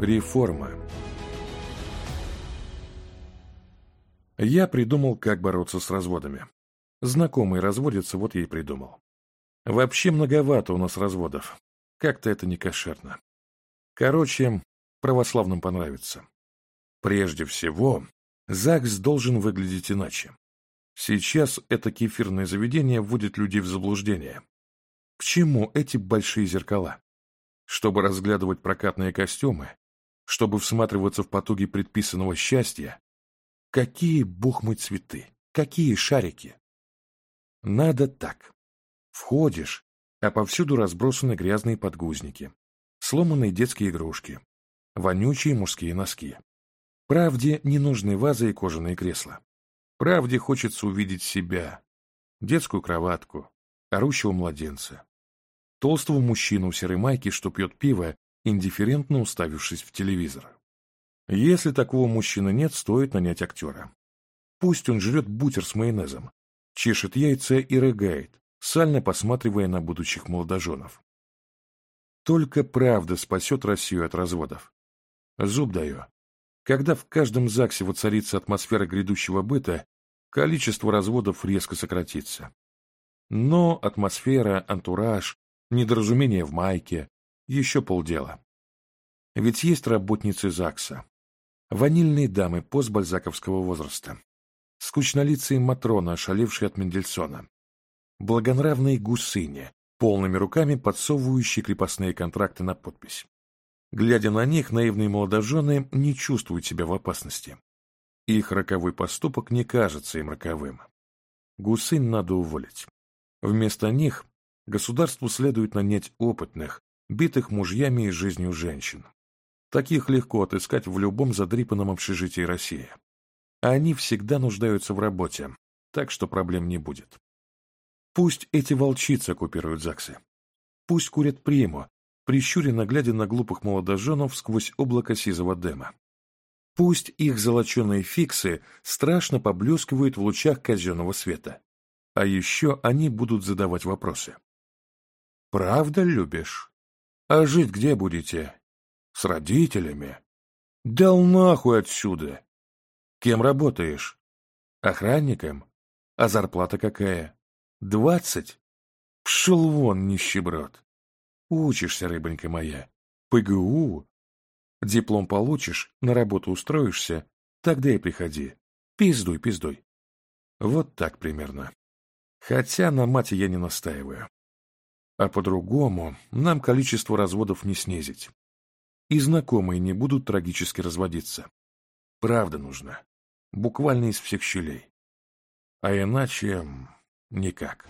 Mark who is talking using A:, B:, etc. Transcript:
A: Реформа Я придумал, как бороться с разводами. Знакомый разводится, вот я и придумал. Вообще многовато у нас разводов. Как-то это не кошерно. Короче, православным понравится. Прежде всего, ЗАГС должен выглядеть иначе. Сейчас это кефирное заведение вводит людей в заблуждение. К чему эти большие зеркала? Чтобы разглядывать прокатные костюмы, чтобы всматриваться в потуги предписанного счастья. Какие бухмы цветы, какие шарики! Надо так. Входишь, а повсюду разбросаны грязные подгузники, сломанные детские игрушки, вонючие мужские носки. Правде не нужны вазы и кожаные кресла. Правде хочется увидеть себя, детскую кроватку, орущего младенца, толстого мужчину в серой майке, что пьет пиво индифферентно уставившись в телевизор. Если такого мужчины нет, стоит нанять актера. Пусть он жрет бутер с майонезом, чешет яйца и рыгает, сально посматривая на будущих молодоженов. Только правда спасет Россию от разводов. Зуб даю. Когда в каждом ЗАГСе воцарится атмосфера грядущего быта, количество разводов резко сократится. Но атмосфера, антураж, недоразумение в майке, еще полдела. Ведь есть работницы ЗАГСа. Ванильные дамы постбальзаковского возраста. Скучнолицые Матроны, ошалевшие от Мендельсона. Благонравные гусыни, полными руками подсовывающие крепостные контракты на подпись. Глядя на них, наивные молодожены не чувствуют себя в опасности. Их роковой поступок не кажется им роковым. Гусынь надо уволить. Вместо них государству следует нанять опытных, битых мужьями и жизнью женщин. Таких легко отыскать в любом задрипанном общежитии России. А они всегда нуждаются в работе, так что проблем не будет. Пусть эти волчицы оккупируют ЗАГСы. Пусть курят приму, прищуренно глядя на глупых молодоженов сквозь облако сизого дыма. Пусть их золоченые фиксы страшно поблескивают в лучах казенного света. А еще они будут задавать вопросы. «Правда любишь?» А жить где будете? С родителями? Дал нахуй отсюда! Кем работаешь? Охранником? А зарплата какая? Двадцать? Пшел вон, нищеброд! Учишься, рыбонька моя. ПГУ? Диплом получишь, на работу устроишься, тогда и приходи. Пиздуй, пиздуй. Вот так примерно. Хотя на мате я не настаиваю. А по-другому нам количество разводов не снизить. И знакомые не будут трагически разводиться. Правда нужна. Буквально из всех щелей. А иначе никак.